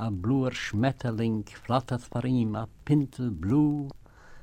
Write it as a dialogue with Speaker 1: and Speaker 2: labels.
Speaker 1: a bluer schmetterling flattert vor ihm a pintel blu